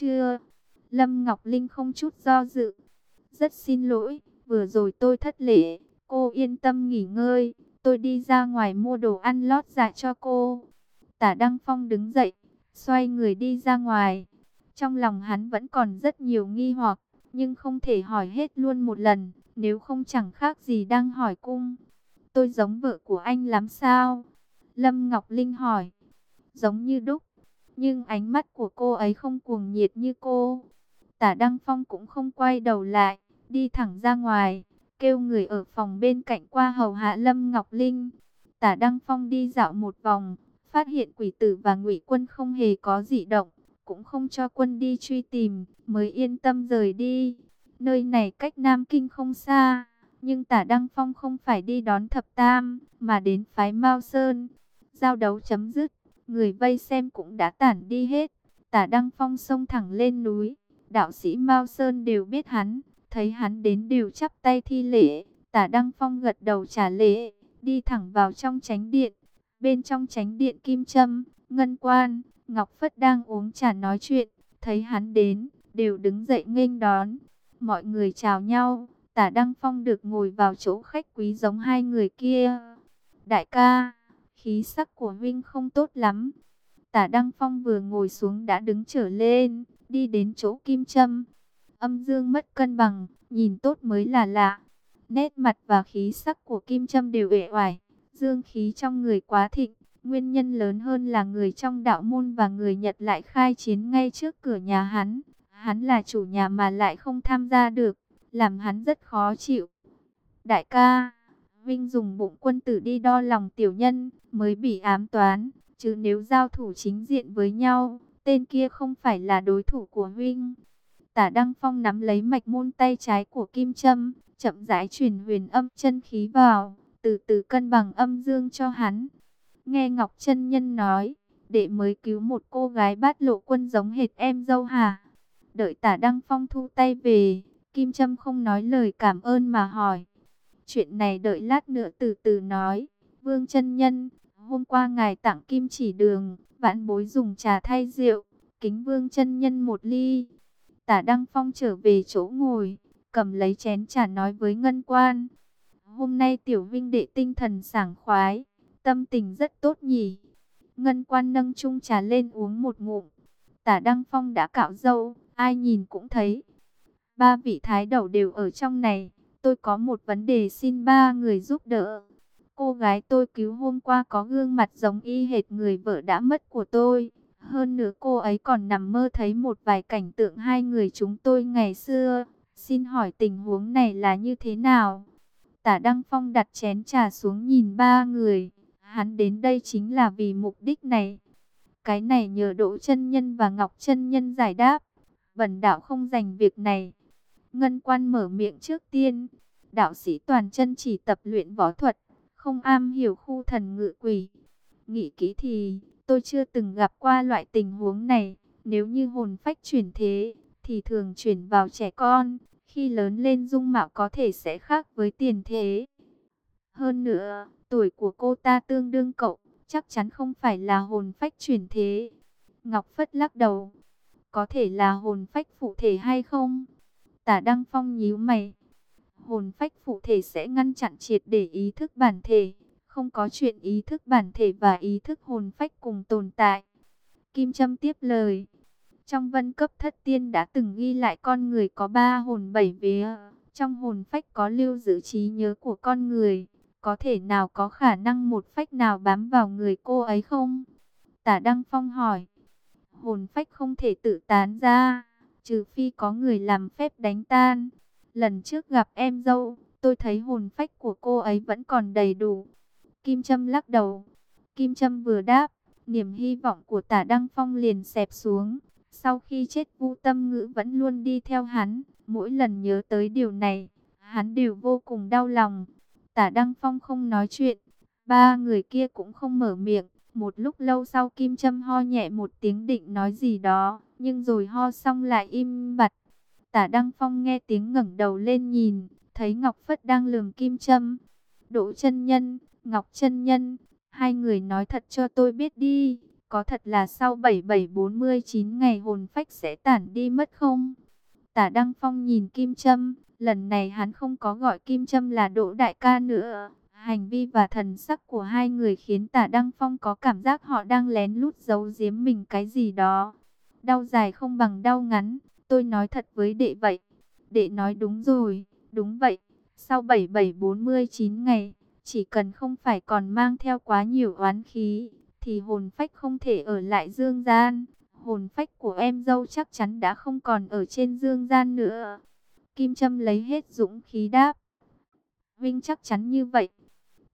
Chưa. Lâm Ngọc Linh không chút do dự. Rất xin lỗi, vừa rồi tôi thất lễ. Cô yên tâm nghỉ ngơi, tôi đi ra ngoài mua đồ ăn lót dạ cho cô. Tả Đăng Phong đứng dậy, xoay người đi ra ngoài. Trong lòng hắn vẫn còn rất nhiều nghi hoặc, nhưng không thể hỏi hết luôn một lần, nếu không chẳng khác gì đang hỏi cung. Tôi giống vợ của anh lắm sao? Lâm Ngọc Linh hỏi. Giống như đúc, nhưng ánh mắt của cô ấy không cuồng nhiệt như cô. Tả Đăng Phong cũng không quay đầu lại, đi thẳng ra ngoài, kêu người ở phòng bên cạnh qua hầu hạ Lâm Ngọc Linh. Tả Đăng Phong đi dạo một vòng, phát hiện quỷ tử và ngụy quân không hề có dị động, cũng không cho quân đi truy tìm, mới yên tâm rời đi. Nơi này cách Nam Kinh không xa, nhưng tả Đăng Phong không phải đi đón thập tam, mà đến phái Mao Sơn. Giao đấu chấm dứt, người vây xem cũng đã tản đi hết. Tả Đăng Phong xông thẳng lên núi, đạo sĩ Mao Sơn đều biết hắn, thấy hắn đến đều chắp tay thi lễ. Tả Đăng Phong gật đầu trả lễ, đi thẳng vào trong tránh điện. Bên trong tránh điện Kim Trâm, Ngân Quan, Ngọc Phất đang uống trà nói chuyện, thấy hắn đến, đều đứng dậy nghênh đón. Mọi người chào nhau, tả Đăng Phong được ngồi vào chỗ khách quý giống hai người kia. Đại ca, khí sắc của Vinh không tốt lắm. Tả Đăng Phong vừa ngồi xuống đã đứng trở lên, đi đến chỗ Kim Trâm. Âm dương mất cân bằng, nhìn tốt mới là lạ. Nét mặt và khí sắc của Kim Trâm đều uể oải, dương khí trong người quá thịnh. Nguyên nhân lớn hơn là người trong đạo môn và người Nhật lại khai chiến ngay trước cửa nhà hắn. Hắn là chủ nhà mà lại không tham gia được, làm hắn rất khó chịu. Đại ca, Vinh dùng bụng quân tử đi đo lòng tiểu nhân, mới bị ám toán. Chứ nếu giao thủ chính diện với nhau, tên kia không phải là đối thủ của Vinh. Tả Đăng Phong nắm lấy mạch môn tay trái của Kim Trâm, chậm rãi truyền huyền âm chân khí vào, từ từ cân bằng âm dương cho hắn. Nghe Ngọc chân Nhân nói, đệ mới cứu một cô gái bát lộ quân giống hệt em dâu hả? Đợi tả Đăng Phong thu tay về, Kim Trâm không nói lời cảm ơn mà hỏi. Chuyện này đợi lát nữa từ từ nói. Vương chân Nhân, hôm qua ngài tặng kim chỉ đường, vãn bối dùng trà thay rượu, kính vương chân Nhân một ly. Tả Đăng Phong trở về chỗ ngồi, cầm lấy chén trà nói với Ngân Quan. Hôm nay tiểu vinh đệ tinh thần sảng khoái, tâm tình rất tốt nhỉ. Ngân Quan nâng chung trà lên uống một ngụm. Tả Đăng Phong đã cạo dâu, ai nhìn cũng thấy. Ba vị thái đầu đều ở trong này, tôi có một vấn đề xin ba người giúp đỡ. Cô gái tôi cứu hôm qua có gương mặt giống y hệt người vợ đã mất của tôi. Hơn nữa cô ấy còn nằm mơ thấy một vài cảnh tượng hai người chúng tôi ngày xưa. Xin hỏi tình huống này là như thế nào? Tả Đăng Phong đặt chén trà xuống nhìn ba người. Hắn đến đây chính là vì mục đích này. Cái này nhờ Đỗ chân Nhân và Ngọc chân Nhân giải đáp. Bần đạo không dành việc này. Ngân quan mở miệng trước tiên. Đạo sĩ toàn chân chỉ tập luyện võ thuật. Không am hiểu khu thần ngự quỷ. Nghĩ kỹ thì tôi chưa từng gặp qua loại tình huống này. Nếu như hồn phách chuyển thế thì thường chuyển vào trẻ con. Khi lớn lên dung mạo có thể sẽ khác với tiền thế. Hơn nữa, tuổi của cô ta tương đương cậu, chắc chắn không phải là hồn phách chuyển thế. Ngọc Phất lắc đầu, có thể là hồn phách phụ thể hay không? Tả Đăng Phong nhíu mày. Hồn phách phụ thể sẽ ngăn chặn triệt để ý thức bản thể. Không có chuyện ý thức bản thể và ý thức hồn phách cùng tồn tại. Kim Trâm tiếp lời. Trong vân cấp thất tiên đã từng ghi lại con người có ba hồn bảy vía. Trong hồn phách có lưu giữ trí nhớ của con người. Có thể nào có khả năng một phách nào bám vào người cô ấy không? Tả Đăng Phong hỏi hồn phách không thể tự tán ra, trừ phi có người làm phép đánh tan. Lần trước gặp em dâu, tôi thấy hồn phách của cô ấy vẫn còn đầy đủ. Kim Trâm lắc đầu. Kim Trâm vừa đáp, niềm hy vọng của tả Đăng Phong liền xẹp xuống. Sau khi chết Vu Tâm Ngữ vẫn luôn đi theo hắn, mỗi lần nhớ tới điều này, hắn đều vô cùng đau lòng. Tả Đăng Phong không nói chuyện, ba người kia cũng không mở miệng. Một lúc lâu sau Kim Trâm ho nhẹ một tiếng định nói gì đó, nhưng rồi ho xong lại im bặt. Tả Đăng Phong nghe tiếng ngẩng đầu lên nhìn, thấy Ngọc Phất đang lườm Kim Trâm. Đỗ chân Nhân, Ngọc chân Nhân, hai người nói thật cho tôi biết đi, có thật là sau 7749 ngày hồn phách sẽ tản đi mất không? Tả Đăng Phong nhìn Kim Trâm, lần này hắn không có gọi Kim Trâm là Đỗ Đại ca nữa. Hành vi và thần sắc của hai người khiến Tả Đăng Phong có cảm giác họ đang lén lút giấu giếm mình cái gì đó. Đau dài không bằng đau ngắn, tôi nói thật với đệ vậy. Đệ nói đúng rồi, đúng vậy. Sau 7749 ngày, chỉ cần không phải còn mang theo quá nhiều oán khí, thì hồn phách không thể ở lại dương gian. Hồn phách của em dâu chắc chắn đã không còn ở trên dương gian nữa. Kim Trâm lấy hết dũng khí đáp. Vinh chắc chắn như vậy.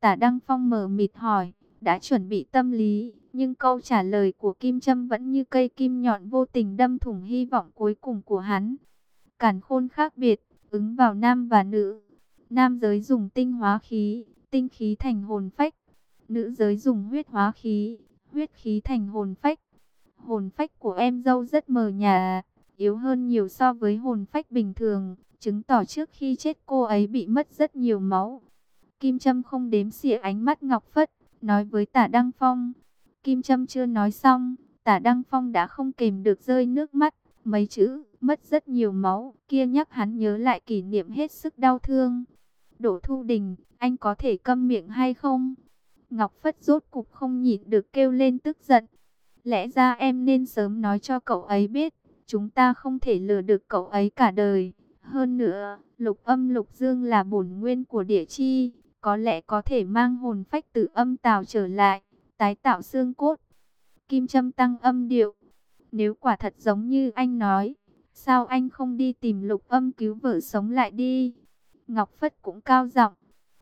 Tả Đăng Phong mở mịt hỏi, đã chuẩn bị tâm lý, nhưng câu trả lời của Kim Trâm vẫn như cây kim nhọn vô tình đâm thủng hy vọng cuối cùng của hắn. Cản khôn khác biệt, ứng vào nam và nữ. Nam giới dùng tinh hóa khí, tinh khí thành hồn phách. Nữ giới dùng huyết hóa khí, huyết khí thành hồn phách. Hồn phách của em dâu rất mờ nhà, yếu hơn nhiều so với hồn phách bình thường, chứng tỏ trước khi chết cô ấy bị mất rất nhiều máu. Kim Trâm không đếm xỉa ánh mắt Ngọc Phất, nói với tả Đăng Phong. Kim Trâm chưa nói xong, tả Đăng Phong đã không kìm được rơi nước mắt. Mấy chữ, mất rất nhiều máu, kia nhắc hắn nhớ lại kỷ niệm hết sức đau thương. Đỗ Thu Đình, anh có thể câm miệng hay không? Ngọc Phất rốt cục không nhịn được kêu lên tức giận. Lẽ ra em nên sớm nói cho cậu ấy biết, chúng ta không thể lừa được cậu ấy cả đời. Hơn nữa, lục âm lục dương là bổn nguyên của địa chi, có lẽ có thể mang hồn phách từ âm tào trở lại, tái tạo xương cốt. Kim Trâm tăng âm điệu. Nếu quả thật giống như anh nói, sao anh không đi tìm lục âm cứu vợ sống lại đi? Ngọc Phất cũng cao giọng.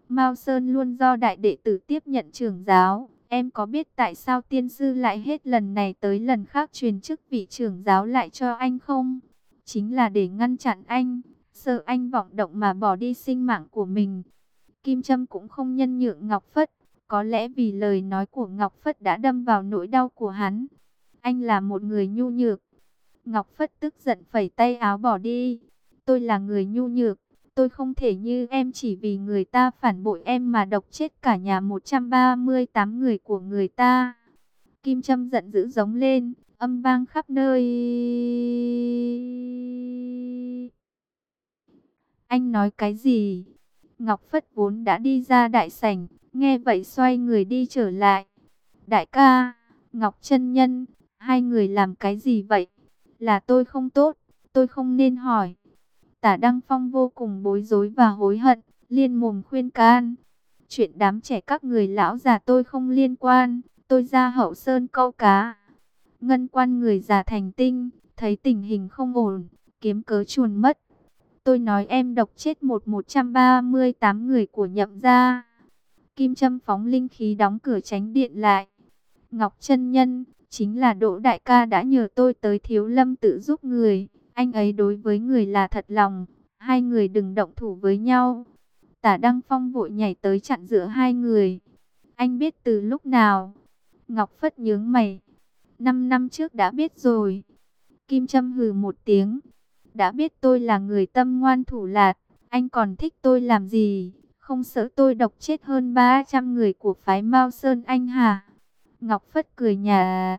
Mao Sơn luôn do đại đệ tử tiếp nhận trưởng giáo. Em có biết tại sao tiên sư lại hết lần này tới lần khác truyền chức vị trưởng giáo lại cho anh không? Chính là để ngăn chặn anh, sợ anh vọng động mà bỏ đi sinh mạng của mình. Kim Trâm cũng không nhân nhượng Ngọc Phất. Có lẽ vì lời nói của Ngọc Phất đã đâm vào nỗi đau của hắn. Anh là một người nhu nhược. Ngọc Phất tức giận phẩy tay áo bỏ đi. Tôi là người nhu nhược. Tôi không thể như em chỉ vì người ta phản bội em mà độc chết cả nhà 138 người của người ta. Kim Trâm giận dữ giống lên, âm vang khắp nơi. Anh nói cái gì? Ngọc Phất vốn đã đi ra đại sảnh, nghe vậy xoay người đi trở lại. Đại ca, Ngọc chân Nhân, hai người làm cái gì vậy? Là tôi không tốt, tôi không nên hỏi. Tả Đăng Phong vô cùng bối rối và hối hận, liên mồm khuyên can. Chuyện đám trẻ các người lão già tôi không liên quan, tôi ra hậu sơn câu cá. Ngân quan người già thành tinh, thấy tình hình không ổn, kiếm cớ chuồn mất. Tôi nói em độc chết một 138 người của nhậm gia. Kim Trâm phóng linh khí đóng cửa tránh điện lại. Ngọc chân Nhân, chính là Đỗ Đại ca đã nhờ tôi tới Thiếu Lâm tự giúp người. Anh ấy đối với người là thật lòng, hai người đừng động thủ với nhau. Tả Đăng Phong vội nhảy tới chặn giữa hai người. Anh biết từ lúc nào? Ngọc Phất nhướng mày. Năm năm trước đã biết rồi. Kim Trâm hừ một tiếng. Đã biết tôi là người tâm ngoan thủ lạt, anh còn thích tôi làm gì? Không sợ tôi độc chết hơn 300 người của phái Mao Sơn anh hả? Ngọc Phất cười nhà.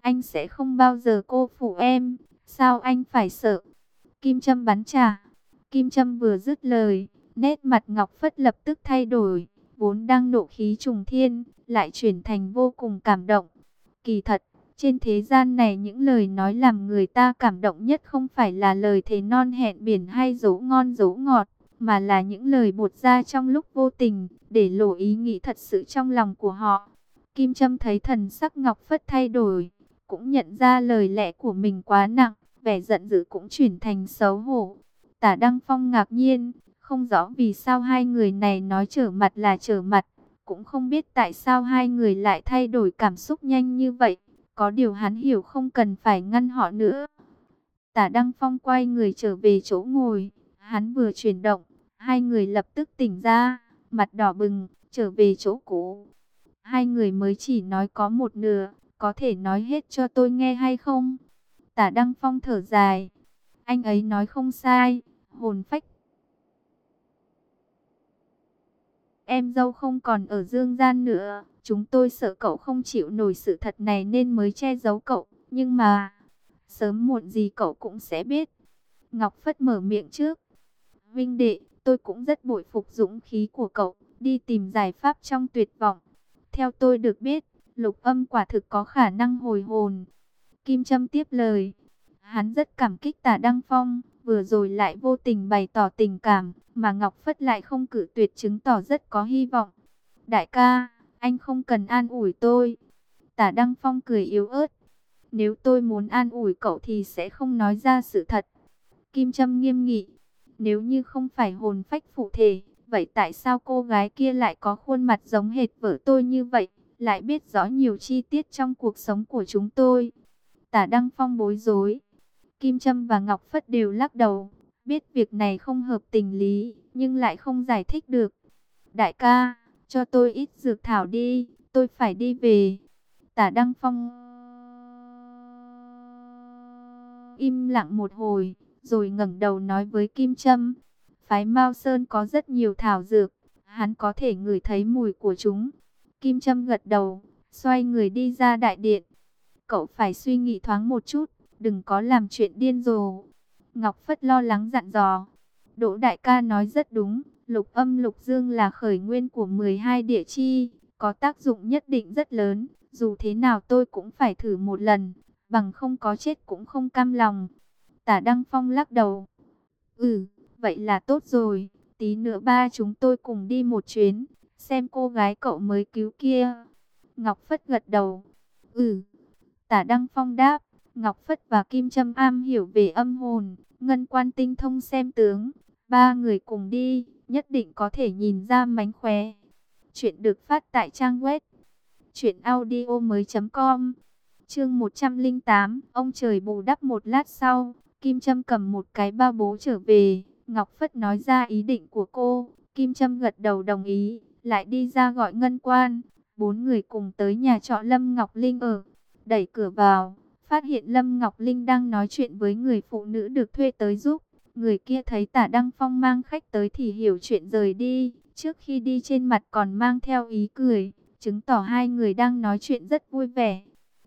Anh sẽ không bao giờ cô phụ em. Sao anh phải sợ? Kim Trâm bắn trả. Kim Trâm vừa dứt lời, nét mặt Ngọc Phất lập tức thay đổi. Vốn đang nộ khí trùng thiên, lại chuyển thành vô cùng cảm động. Kỳ thật, trên thế gian này những lời nói làm người ta cảm động nhất không phải là lời thề non hẹn biển hay dấu ngon dấu ngọt, mà là những lời bột ra trong lúc vô tình, để lộ ý nghĩ thật sự trong lòng của họ. Kim Trâm thấy thần sắc Ngọc Phất thay đổi, cũng nhận ra lời lẽ của mình quá nặng, vẻ giận dữ cũng chuyển thành xấu hổ. Tả Đăng Phong ngạc nhiên, không rõ vì sao hai người này nói trở mặt là trở mặt, cũng không biết tại sao hai người lại thay đổi cảm xúc nhanh như vậy. Có điều hắn hiểu không cần phải ngăn họ nữa. Tả Đăng Phong quay người trở về chỗ ngồi. Hắn vừa chuyển động, hai người lập tức tỉnh ra, mặt đỏ bừng, trở về chỗ cũ. Hai người mới chỉ nói có một nửa, có thể nói hết cho tôi nghe hay không? Tả Đăng Phong thở dài. Anh ấy nói không sai, hồn phách. Em dâu không còn ở dương gian nữa, Chúng tôi sợ cậu không chịu nổi sự thật này nên mới che giấu cậu. Nhưng mà, sớm muộn gì cậu cũng sẽ biết. Ngọc Phất mở miệng trước. Vinh đệ, tôi cũng rất bội phục dũng khí của cậu, đi tìm giải pháp trong tuyệt vọng. Theo tôi được biết, lục âm quả thực có khả năng hồi hồn. Kim Trâm tiếp lời. Hắn rất cảm kích tả Đăng Phong, vừa rồi lại vô tình bày tỏ tình cảm, mà Ngọc Phất lại không cử tuyệt chứng tỏ rất có hy vọng. Đại ca, anh không cần an ủi tôi. Tả Đăng Phong cười yếu ớt. Nếu tôi muốn an ủi cậu thì sẽ không nói ra sự thật. Kim Trâm nghiêm nghị. Nếu như không phải hồn phách phụ thể, vậy tại sao cô gái kia lại có khuôn mặt giống hệt vợ tôi như vậy, lại biết rõ nhiều chi tiết trong cuộc sống của chúng tôi? Tả Đăng Phong bối rối. Kim Trâm và Ngọc Phất đều lắc đầu, biết việc này không hợp tình lý, nhưng lại không giải thích được. Đại ca, cho tôi ít dược thảo đi, tôi phải đi về. Tả Đăng Phong im lặng một hồi, rồi ngẩng đầu nói với Kim Trâm. Phái Mao Sơn có rất nhiều thảo dược, hắn có thể ngửi thấy mùi của chúng. Kim Trâm gật đầu, xoay người đi ra đại điện. Cậu phải suy nghĩ thoáng một chút, đừng có làm chuyện điên rồ. Ngọc Phất lo lắng dặn dò. Đỗ Đại ca nói rất đúng, lục âm lục dương là khởi nguyên của 12 địa chi, có tác dụng nhất định rất lớn. Dù thế nào tôi cũng phải thử một lần, bằng không có chết cũng không cam lòng. Tả Đăng Phong lắc đầu. Ừ, vậy là tốt rồi, tí nữa ba chúng tôi cùng đi một chuyến, xem cô gái cậu mới cứu kia. Ngọc Phất gật đầu. Ừ, tả Đăng Phong đáp, Ngọc Phất và Kim Trâm am hiểu về âm hồn, ngân quan tinh thông xem tướng. Ba người cùng đi, nhất định có thể nhìn ra mánh khóe. Chuyện được phát tại trang web chuyện audio mới.com Chương 108, ông trời bù đắp một lát sau, Kim Trâm cầm một cái bao bố trở về, Ngọc Phất nói ra ý định của cô, Kim Trâm gật đầu đồng ý, lại đi ra gọi ngân quan, bốn người cùng tới nhà trọ Lâm Ngọc Linh ở, đẩy cửa vào, phát hiện Lâm Ngọc Linh đang nói chuyện với người phụ nữ được thuê tới giúp, người kia thấy tả Đăng Phong mang khách tới thì hiểu chuyện rời đi, trước khi đi trên mặt còn mang theo ý cười, chứng tỏ hai người đang nói chuyện rất vui vẻ.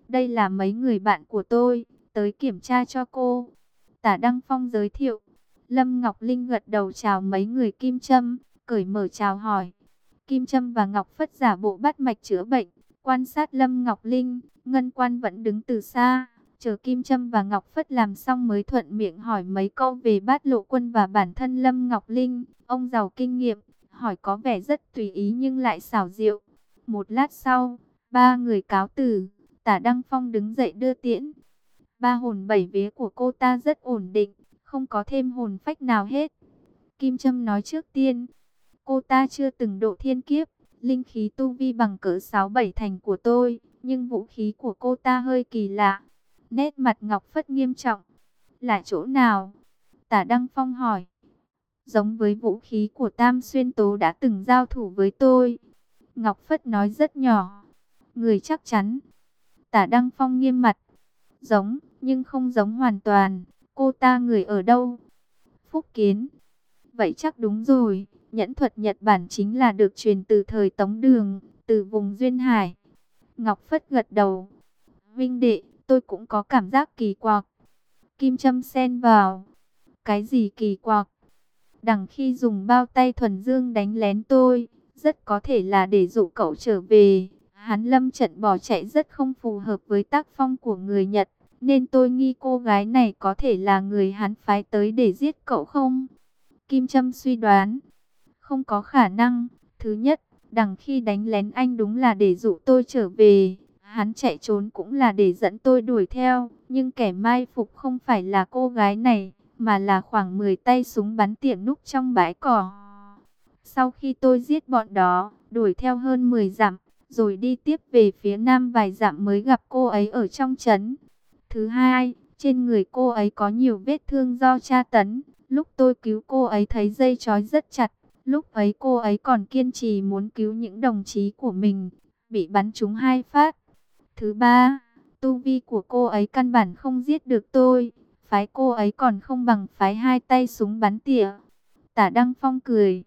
Đây là mấy người bạn của tôi, tới kiểm tra cho cô. Tả Đăng Phong giới thiệu. Lâm Ngọc Linh gật đầu chào mấy người Kim Trâm, cởi mở chào hỏi. Kim Trâm và Ngọc Phất giả bộ bắt mạch chữa bệnh, quan sát Lâm Ngọc Linh, Ngân Quan vẫn đứng từ xa, chờ Kim Trâm và Ngọc Phất làm xong mới thuận miệng hỏi mấy câu về bát lộ quân và bản thân Lâm Ngọc Linh. Ông giàu kinh nghiệm, hỏi có vẻ rất tùy ý nhưng lại xảo diệu. Một lát sau, ba người cáo từ, tả Đăng Phong đứng dậy đưa tiễn. Ba hồn bảy vía của cô ta rất ổn định, không có thêm hồn phách nào hết. Kim Trâm nói trước tiên, cô ta chưa từng độ thiên kiếp, linh khí tu vi bằng cỡ 6-7 thành của tôi, nhưng vũ khí của cô ta hơi kỳ lạ. Nét mặt Ngọc Phất nghiêm trọng. Là chỗ nào? Tả Đăng Phong hỏi. Giống với vũ khí của Tam Xuyên Tố đã từng giao thủ với tôi. Ngọc Phất nói rất nhỏ. Người chắc chắn. Tả Đăng Phong nghiêm mặt. Giống, nhưng không giống hoàn toàn. Cô ta người ở đâu? Phúc Kiến. Vậy chắc đúng rồi. Nhẫn thuật Nhật Bản chính là được truyền từ thời Tống Đường, từ vùng Duyên Hải. Ngọc Phất gật đầu. Vinh đệ, tôi cũng có cảm giác kỳ quặc. Kim Trâm xen vào. Cái gì kỳ quặc? Đằng khi dùng bao tay thuần dương đánh lén tôi, rất có thể là để dụ cậu trở về. Hắn lâm trận bỏ chạy rất không phù hợp với tác phong của người Nhật, nên tôi nghi cô gái này có thể là người hắn phái tới để giết cậu không? Kim Trâm suy đoán, không có khả năng. Thứ nhất, đằng khi đánh lén anh đúng là để dụ tôi trở về. Hắn chạy trốn cũng là để dẫn tôi đuổi theo, nhưng kẻ mai phục không phải là cô gái này, mà là khoảng 10 tay súng bắn tiệm núp trong bãi cỏ. Sau khi tôi giết bọn đó, đuổi theo hơn 10 dặm, rồi đi tiếp về phía nam vài dặm mới gặp cô ấy ở trong trấn. Thứ hai, trên người cô ấy có nhiều vết thương do tra tấn. Lúc tôi cứu cô ấy thấy dây chói rất chặt. Lúc ấy cô ấy còn kiên trì muốn cứu những đồng chí của mình, bị bắn trúng hai phát. Thứ ba, tu vi của cô ấy căn bản không giết được tôi. Phái cô ấy còn không bằng phái hai tay súng bắn tỉa. Tả Đăng Phong cười.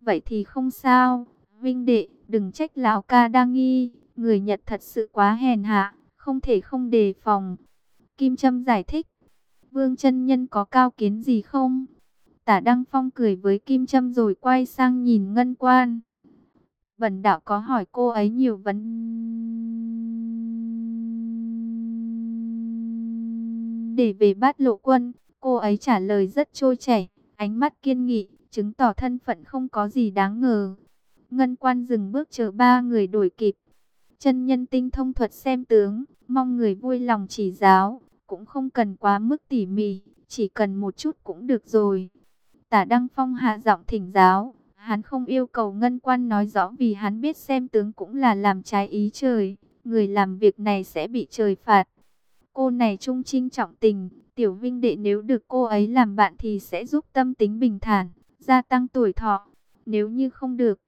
Vậy thì không sao, Vinh đệ, Đừng trách lão ca đang nghi, người Nhật thật sự quá hèn hạ, không thể không đề phòng. Kim Trâm giải thích, Vương chân Nhân có cao kiến gì không? Tả Đăng Phong cười với Kim Trâm rồi quay sang nhìn Ngân Quan. Bần đạo có hỏi cô ấy nhiều vấn đề về bát lộ quân. Cô ấy trả lời rất trôi chảy, ánh mắt kiên nghị, chứng tỏ thân phận không có gì đáng ngờ. Ngân quan dừng bước chờ ba người đổi kịp. Chân nhân tinh thông thuật xem tướng, mong người vui lòng chỉ giáo, cũng không cần quá mức tỉ mỉ, chỉ cần một chút cũng được rồi. Tả Đăng Phong hạ giọng thỉnh giáo, hắn không yêu cầu ngân quan nói rõ vì hắn biết xem tướng cũng là làm trái ý trời, người làm việc này sẽ bị trời phạt. Cô này trung trinh trọng tình, tiểu vinh đệ nếu được cô ấy làm bạn thì sẽ giúp tâm tính bình thản, gia tăng tuổi thọ. Nếu như không được,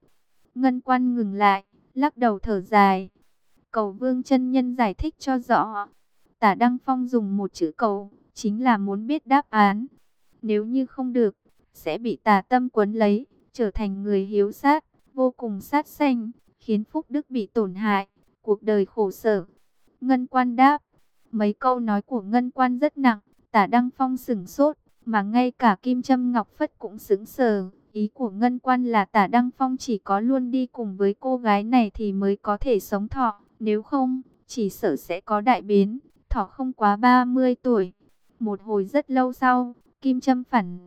ngân quan ngừng lại, lắc đầu thở dài. Cầu vương chân nhân giải thích cho rõ. Tả Đăng Phong dùng một chữ cầu, chính là muốn biết đáp án. Nếu như không được, sẽ bị tà tâm quấn lấy, trở thành người hiếu sát, vô cùng sát sanh, khiến phúc đức bị tổn hại, cuộc đời khổ sở. Ngân quan đáp, mấy câu nói của Ngân quan rất nặng, tả Đăng Phong sửng sốt, mà ngay cả Kim Trâm Ngọc Phất cũng sững sờ. Ý của Ngân quan là tả Đăng Phong chỉ có luôn đi cùng với cô gái này thì mới có thể sống thọ, nếu không, chỉ sợ sẽ có đại biến, thọ không quá 30 tuổi. Một hồi rất lâu sau, Kim Trâm phản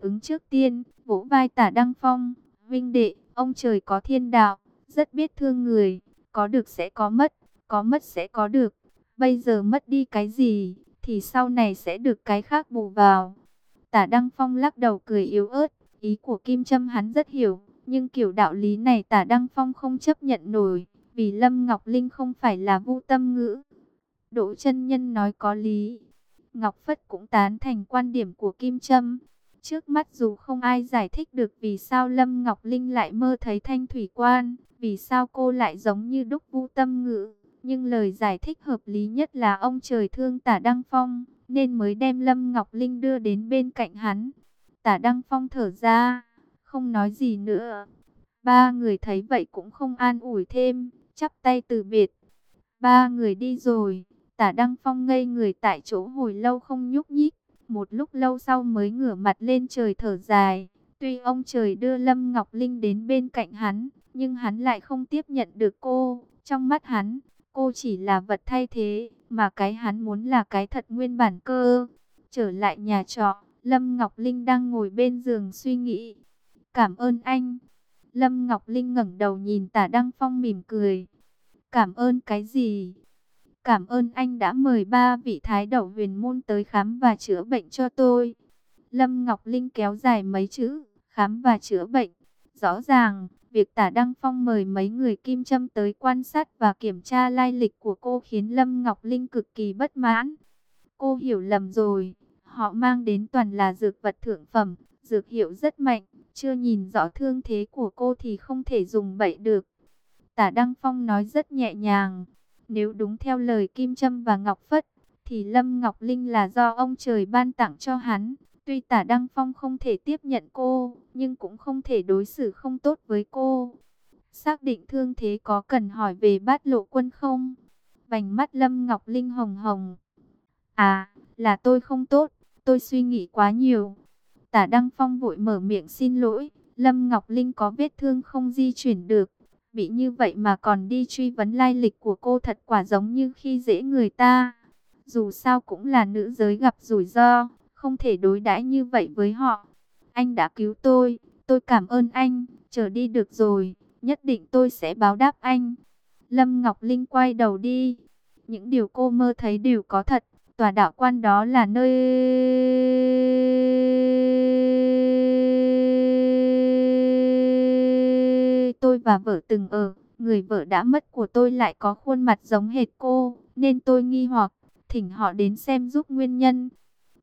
ứng trước tiên, vỗ vai tả Đăng Phong, vinh đệ, ông trời có thiên đạo, rất biết thương người, có được sẽ có mất, có mất sẽ có được, bây giờ mất đi cái gì, thì sau này sẽ được cái khác bù vào. Tả Đăng Phong lắc đầu cười yếu ớt, ý của Kim Trâm hắn rất hiểu, nhưng kiểu đạo lý này tả Đăng Phong không chấp nhận nổi, vì Lâm Ngọc Linh không phải là vu tâm ngữ. Đỗ chân Nhân nói có lý, Ngọc Phất cũng tán thành quan điểm của Kim Trâm. Trước mắt dù không ai giải thích được vì sao Lâm Ngọc Linh lại mơ thấy thanh thủy quan, vì sao cô lại giống như đúc vu tâm ngữ. Nhưng lời giải thích hợp lý nhất là ông trời thương tả Đăng Phong, nên mới đem Lâm Ngọc Linh đưa đến bên cạnh hắn. Tả Đăng Phong thở ra, không nói gì nữa. Ba người thấy vậy cũng không an ủi thêm, chắp tay từ biệt. Ba người đi rồi, tả Đăng Phong ngây người tại chỗ hồi lâu không nhúc nhích. Một lúc lâu sau mới ngửa mặt lên trời thở dài. Tuy ông trời đưa Lâm Ngọc Linh đến bên cạnh hắn, nhưng hắn lại không tiếp nhận được cô. Trong mắt hắn, cô chỉ là vật thay thế, mà cái hắn muốn là cái thật nguyên bản cơ. Trở lại nhà trọ, Lâm Ngọc Linh đang ngồi bên giường suy nghĩ. Cảm ơn anh. Lâm Ngọc Linh ngẩng đầu nhìn tả Đăng Phong mỉm cười. Cảm ơn cái gì? Cảm ơn anh đã mời ba vị thái đậu huyền môn tới khám và chữa bệnh cho tôi. Lâm Ngọc Linh kéo dài mấy chữ, khám và chữa bệnh. Rõ ràng, việc tả Đăng Phong mời mấy người kim châm tới quan sát và kiểm tra lai lịch của cô khiến Lâm Ngọc Linh cực kỳ bất mãn. Cô hiểu lầm rồi, họ mang đến toàn là dược vật thượng phẩm, dược hiệu rất mạnh, chưa nhìn rõ thương thế của cô thì không thể dùng bậy được. Tả Đăng Phong nói rất nhẹ nhàng. Nếu đúng theo lời Kim Trâm và Ngọc Phất, thì Lâm Ngọc Linh là do ông trời ban tặng cho hắn. Tuy tả Đăng Phong không thể tiếp nhận cô, nhưng cũng không thể đối xử không tốt với cô. Xác định thương thế có cần hỏi về bát lộ quân không? Vành mắt Lâm Ngọc Linh hồng hồng. À, là tôi không tốt, tôi suy nghĩ quá nhiều. Tả Đăng Phong vội mở miệng xin lỗi, Lâm Ngọc Linh có vết thương không di chuyển được, Bị như vậy mà còn đi truy vấn lai lịch của cô thật quả giống như khi dễ người ta. Dù sao cũng là nữ giới gặp rủi ro, không thể đối đãi như vậy với họ. Anh đã cứu tôi, tôi cảm ơn anh, trở đi được rồi, nhất định tôi sẽ báo đáp anh. Lâm Ngọc Linh quay đầu đi. Những điều cô mơ thấy đều có thật, tòa đạo quan đó là nơi tôi và vợ từng ở, người vợ đã mất của tôi lại có khuôn mặt giống hệt cô, nên tôi nghi hoặc, thỉnh họ đến xem giúp nguyên nhân.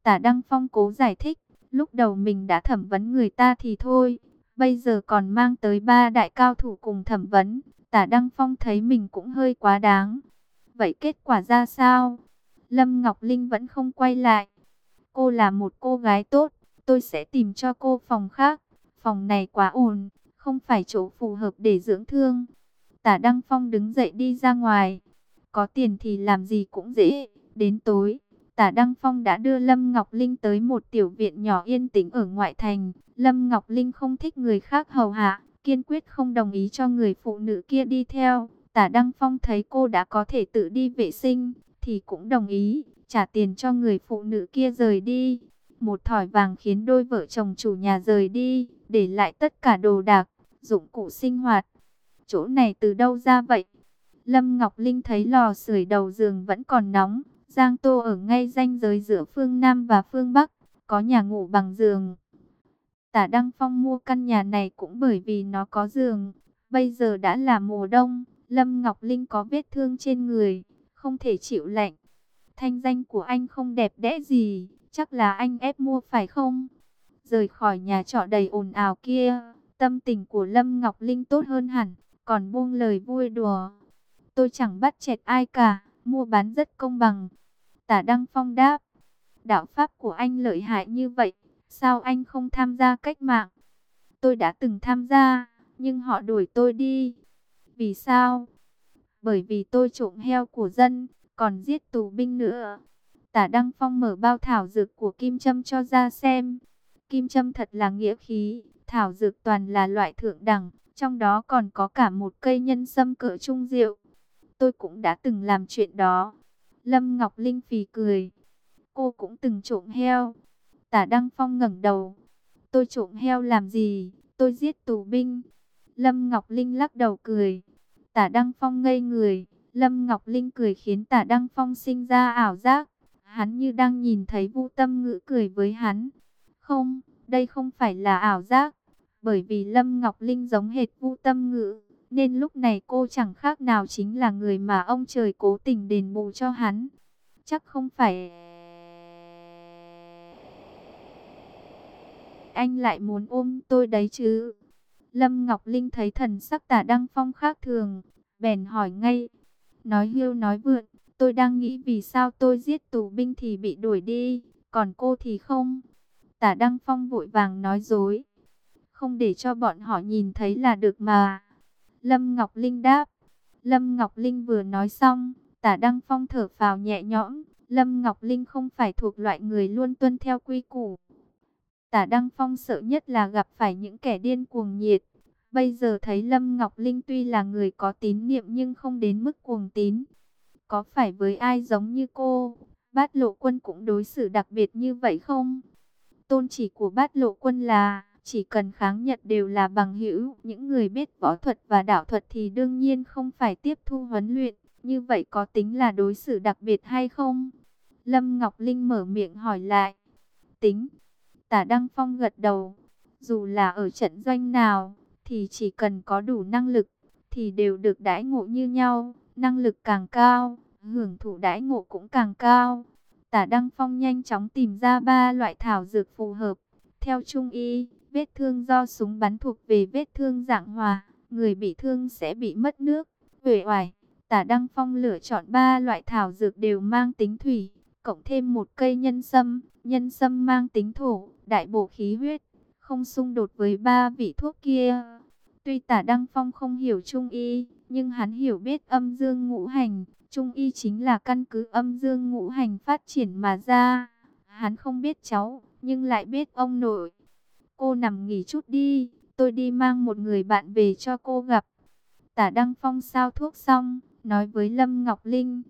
Tả Đăng Phong cố giải thích, lúc đầu mình đã thẩm vấn người ta thì thôi, bây giờ còn mang tới ba đại cao thủ cùng thẩm vấn, tả Đăng Phong thấy mình cũng hơi quá đáng. Vậy kết quả ra sao? Lâm Ngọc Linh vẫn không quay lại. Cô là một cô gái tốt, tôi sẽ tìm cho cô phòng khác, phòng này quá ồn không phải chỗ phù hợp để dưỡng thương. Tả Đăng Phong đứng dậy đi ra ngoài. Có tiền thì làm gì cũng dễ. Đến tối, Tả Đăng Phong đã đưa Lâm Ngọc Linh tới một tiểu viện nhỏ yên tĩnh ở ngoại thành. Lâm Ngọc Linh không thích người khác hầu hạ, kiên quyết không đồng ý cho người phụ nữ kia đi theo. Tả Đăng Phong thấy cô đã có thể tự đi vệ sinh, thì cũng đồng ý, trả tiền cho người phụ nữ kia rời đi. Một thỏi vàng khiến đôi vợ chồng chủ nhà rời đi, để lại tất cả đồ đạc, dụng cụ sinh hoạt. Chỗ này từ đâu ra vậy? Lâm Ngọc Linh thấy lò sưởi đầu giường vẫn còn nóng. Giang Tô ở ngay ranh giới giữa phương Nam và phương Bắc, có nhà ngủ bằng giường. Tả Đăng Phong mua căn nhà này cũng bởi vì nó có giường. Bây giờ đã là mùa đông, Lâm Ngọc Linh có vết thương trên người, không thể chịu lạnh. Thanh danh của anh không đẹp đẽ gì, chắc là anh ép mua phải không? Rời khỏi nhà trọ đầy ồn ào kia, tâm tình của Lâm Ngọc Linh tốt hơn hẳn, còn buông lời vui đùa. Tôi chẳng bắt chẹt ai cả, mua bán rất công bằng. Tả Đăng Phong đáp, đạo pháp của anh lợi hại như vậy, sao anh không tham gia cách mạng? Tôi đã từng tham gia, nhưng họ đuổi tôi đi. Vì sao? Bởi vì tôi trộm heo của dân, còn giết tù binh nữa. Tả Đăng Phong mở bao thảo dược của Kim Trâm cho ra xem. Kim Trâm thật là nghĩa khí, thảo dược toàn là loại thượng đẳng, trong đó còn có cả một cây nhân sâm cỡ trung rượu. Tôi cũng đã từng làm chuyện đó. Lâm Ngọc Linh phì cười. Cô cũng từng trộm heo. Tả Đăng Phong ngẩng đầu. Tôi trộm heo làm gì? Tôi giết tù binh. Lâm Ngọc Linh lắc đầu cười. Tả Đăng Phong ngây người. Lâm Ngọc Linh cười khiến Tả Đăng Phong sinh ra ảo giác. Hắn như đang nhìn thấy Vu Tâm Ngữ cười với hắn. Không, đây không phải là ảo giác. Bởi vì Lâm Ngọc Linh giống hệt Vu Tâm Ngữ. Nên lúc này cô chẳng khác nào chính là người mà ông trời cố tình đền bù cho hắn. Chắc không phải... Anh lại muốn ôm tôi đấy chứ. Lâm Ngọc Linh thấy thần sắc tả Đăng Phong khác thường. Bèn hỏi ngay. Nói hiêu nói vượn. Tôi đang nghĩ vì sao tôi giết tù binh thì bị đuổi đi. Còn cô thì không. Tả Đăng Phong vội vàng nói dối. Không để cho bọn họ nhìn thấy là được mà. Lâm Ngọc Linh đáp. Lâm Ngọc Linh vừa nói xong, tả Đăng Phong thở phào nhẹ nhõm. Lâm Ngọc Linh không phải thuộc loại người luôn tuân theo quy củ. Tả Đăng Phong sợ nhất là gặp phải những kẻ điên cuồng nhiệt. Bây giờ thấy Lâm Ngọc Linh tuy là người có tín niệm nhưng không đến mức cuồng tín. Có phải với ai giống như cô, bát lộ quân cũng đối xử đặc biệt như vậy không? Tôn chỉ của bát lộ quân là chỉ cần kháng nhận đều là bằng hữu, những người biết võ thuật và đạo thuật thì đương nhiên không phải tiếp thu huấn luyện, như vậy có tính là đối xử đặc biệt hay không? Lâm Ngọc Linh mở miệng hỏi lại. Tính. Tả Đăng Phong gật đầu. Dù là ở trận doanh nào, thì chỉ cần có đủ năng lực, thì đều được đãi ngộ như nhau. Năng lực càng cao, hưởng thụ đãi ngộ cũng càng cao. Tả Đăng Phong nhanh chóng tìm ra ba loại thảo dược phù hợp. Theo Trung Y, Vết thương do súng bắn thuộc về vết thương dạng hòa, người bị thương sẽ bị mất nước, uể oải. Tả Đăng Phong lựa chọn ba loại thảo dược đều mang tính thủy, cộng thêm một cây nhân sâm, nhân sâm mang tính thổ, đại bổ khí huyết, không xung đột với ba vị thuốc kia. Tuy Tả Đăng Phong không hiểu Trung Y, nhưng hắn hiểu biết âm dương ngũ hành, Trung Y chính là căn cứ âm dương ngũ hành phát triển mà ra. Hắn không biết cháu, nhưng lại biết ông nội. Cô nằm nghỉ chút đi, tôi đi mang một người bạn về cho cô gặp. Tả Đăng Phong sao thuốc xong, nói với Lâm Ngọc Linh.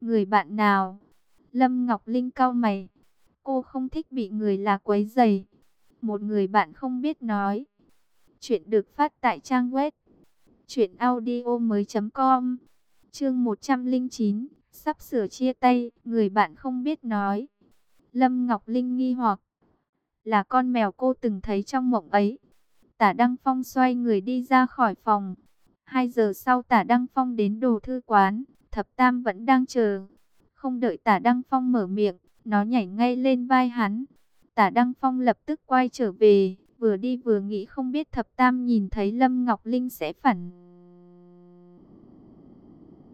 Người bạn nào? Lâm Ngọc Linh cau mày. Cô không thích bị người là quấy dày. Một người bạn không biết nói. Chuyện được phát tại trang web. Chuyện audio mới com. Chương 109. Sắp sửa chia tay, người bạn không biết nói. Lâm Ngọc Linh nghi hoặc là con mèo cô từng thấy trong mộng ấy. Tả Đăng Phong xoay người đi ra khỏi phòng. Hai giờ sau Tả Đăng Phong đến đồ thư quán, Thập Tam vẫn đang chờ. Không đợi Tả Đăng Phong mở miệng, nó nhảy ngay lên vai hắn. Tả Đăng Phong lập tức quay trở về, vừa đi vừa nghĩ không biết Thập Tam nhìn thấy Lâm Ngọc Linh sẽ phản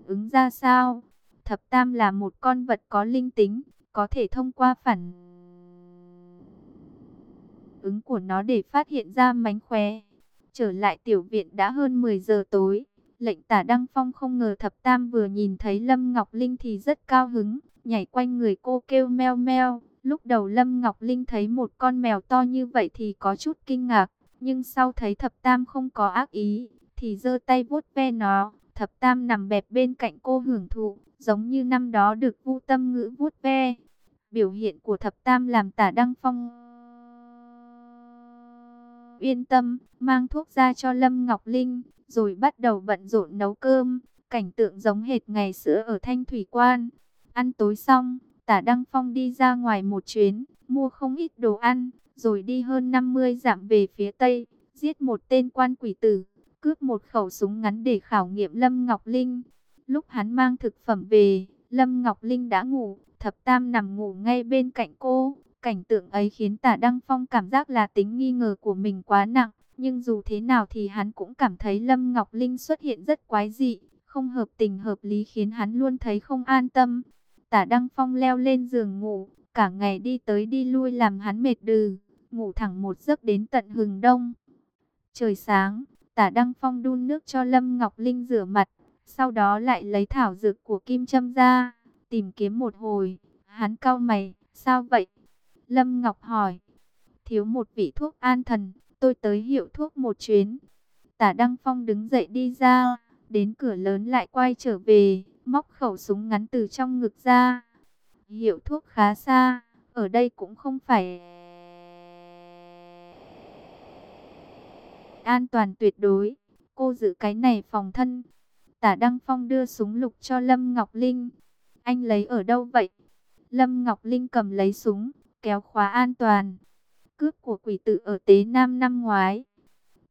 ứng ra sao. Thập Tam là một con vật có linh tính, có thể thông qua phản ứng của nó để phát hiện ra mánh khóe. Trở lại tiểu viện đã hơn 10 giờ tối. Lệnh tả Đăng Phong không ngờ thập tam vừa nhìn thấy Lâm Ngọc Linh thì rất cao hứng, nhảy quanh người cô kêu meo meo. Lúc đầu Lâm Ngọc Linh thấy một con mèo to như vậy thì có chút kinh ngạc, nhưng sau thấy thập tam không có ác ý, thì giơ tay vuốt ve nó. Thập tam nằm bẹp bên cạnh cô hưởng thụ, giống như năm đó được vu tâm ngữ vuốt ve. Biểu hiện của thập tam làm tả Đăng Phong yên tâm, mang thuốc ra cho Lâm Ngọc Linh, rồi bắt đầu bận rộn nấu cơm. Cảnh tượng giống hệt ngày xưa ở Thanh Thủy Quan. Ăn tối xong, tả Đăng Phong đi ra ngoài một chuyến, mua không ít đồ ăn, rồi đi hơn 50 dặm về phía Tây, giết một tên quan quỷ tử, cướp một khẩu súng ngắn để khảo nghiệm Lâm Ngọc Linh. Lúc hắn mang thực phẩm về, Lâm Ngọc Linh đã ngủ, thập tam nằm ngủ ngay bên cạnh cô. Cảnh tượng ấy khiến tả Đăng Phong cảm giác là tính nghi ngờ của mình quá nặng. Nhưng dù thế nào thì hắn cũng cảm thấy Lâm Ngọc Linh xuất hiện rất quái dị, không hợp tình hợp lý khiến hắn luôn thấy không an tâm. Tả Đăng Phong leo lên giường ngủ, cả ngày đi tới đi lui làm hắn mệt đừ, ngủ thẳng một giấc đến tận hừng đông. Trời sáng, tả Đăng Phong đun nước cho Lâm Ngọc Linh rửa mặt, sau đó lại lấy thảo dược của Kim Trâm ra, tìm kiếm một hồi, hắn cau mày, sao vậy? Lâm Ngọc hỏi, thiếu một vị thuốc an thần, tôi tới hiệu thuốc một chuyến. Tả Đăng Phong đứng dậy đi ra, đến cửa lớn lại quay trở về, móc khẩu súng ngắn từ trong ngực ra. Hiệu thuốc khá xa, ở đây cũng không phải an toàn tuyệt đối. Cô giữ cái này phòng thân. Tả Đăng Phong đưa súng lục cho Lâm Ngọc Linh. Anh lấy ở đâu vậy? Lâm Ngọc Linh cầm lấy súng, kéo khóa an toàn. Cướp của quỷ tử ở Tế Nam năm ngoái.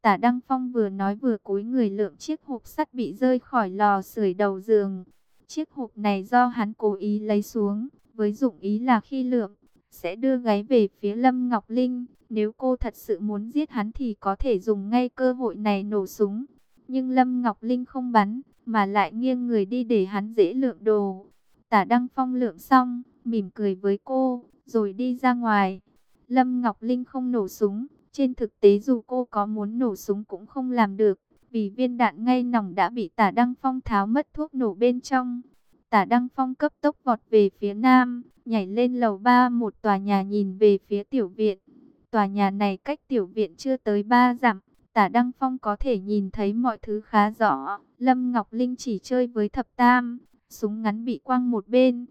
Tả Đăng Phong vừa nói vừa cúi người lượm chiếc hộp sắt bị rơi khỏi lò sưởi đầu giường. Chiếc hộp này do hắn cố ý lấy xuống, với dụng ý là khi lượm sẽ đưa gáy về phía Lâm Ngọc Linh. Nếu cô thật sự muốn giết hắn thì có thể dùng ngay cơ hội này nổ súng. Nhưng Lâm Ngọc Linh không bắn, mà lại nghiêng người đi để hắn dễ lượm đồ. Tả Đăng Phong lượm xong, mỉm cười với cô, rồi đi ra ngoài. Lâm Ngọc Linh không nổ súng, trên thực tế dù cô có muốn nổ súng cũng không làm được, vì viên đạn ngay nòng đã bị tả Đăng Phong tháo mất thuốc nổ bên trong. Tả Đăng Phong cấp tốc vọt về phía nam, nhảy lên lầu 3 một tòa nhà nhìn về phía tiểu viện. Tòa nhà này cách tiểu viện chưa tới 3 dặm, tả Đăng Phong có thể nhìn thấy mọi thứ khá rõ. Lâm Ngọc Linh chỉ chơi với thập tam, súng ngắn bị quăng một bên.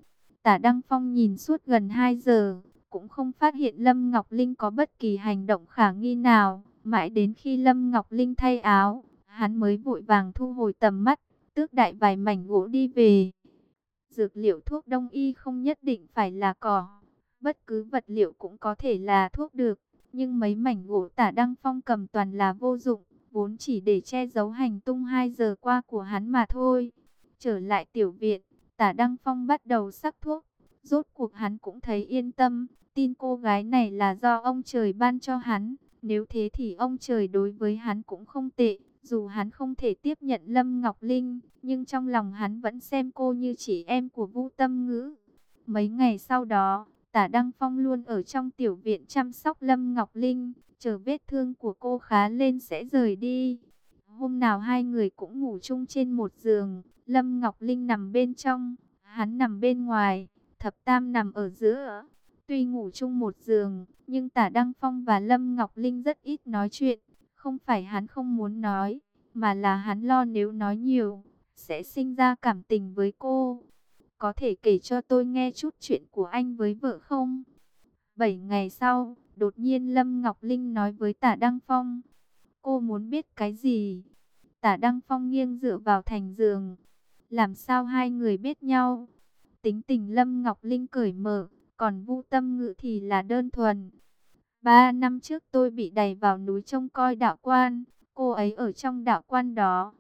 Tả Đăng Phong nhìn suốt gần 2 giờ, cũng không phát hiện Lâm Ngọc Linh có bất kỳ hành động khả nghi nào. Mãi đến khi Lâm Ngọc Linh thay áo, hắn mới vội vàng thu hồi tầm mắt, tước đại vài mảnh gỗ đi về. Dược liệu thuốc đông y không nhất định phải là cỏ, bất cứ vật liệu cũng có thể là thuốc được. Nhưng mấy mảnh gỗ tả Đăng Phong cầm toàn là vô dụng, vốn chỉ để che giấu hành tung 2 giờ qua của hắn mà thôi. Trở lại tiểu viện, tả Đăng Phong bắt đầu sắc thuốc. Rốt cuộc hắn cũng thấy yên tâm, tin cô gái này là do ông trời ban cho hắn. Nếu thế thì ông trời đối với hắn cũng không tệ. Dù hắn không thể tiếp nhận Lâm Ngọc Linh, nhưng trong lòng hắn vẫn xem cô như chị em của Vu Tâm Ngữ. Mấy ngày sau đó, Tả Đăng Phong luôn ở trong tiểu viện chăm sóc Lâm Ngọc Linh, chờ vết thương của cô khá lên sẽ rời đi. Hôm nào hai người cũng ngủ chung trên một giường, Lâm Ngọc Linh nằm bên trong, hắn nằm bên ngoài, thập tam nằm ở giữa. Tuy ngủ chung một giường, nhưng Tả Đăng Phong và Lâm Ngọc Linh rất ít nói chuyện. Không phải hắn không muốn nói, mà là hắn lo nếu nói nhiều, sẽ sinh ra cảm tình với cô. Có thể kể cho tôi nghe chút chuyện của anh với vợ không? Bảy ngày sau, đột nhiên Lâm Ngọc Linh nói với Tả Đăng Phong. Cô muốn biết cái gì? Tả Đăng Phong nghiêng dựa vào thành giường. Làm sao hai người biết nhau? Tính tình Lâm Ngọc Linh cởi mở, còn Vu Tâm Ngự thì là đơn thuần. Ba năm trước tôi bị đẩy vào núi trông coi đạo quan, cô ấy ở trong đạo quan đó.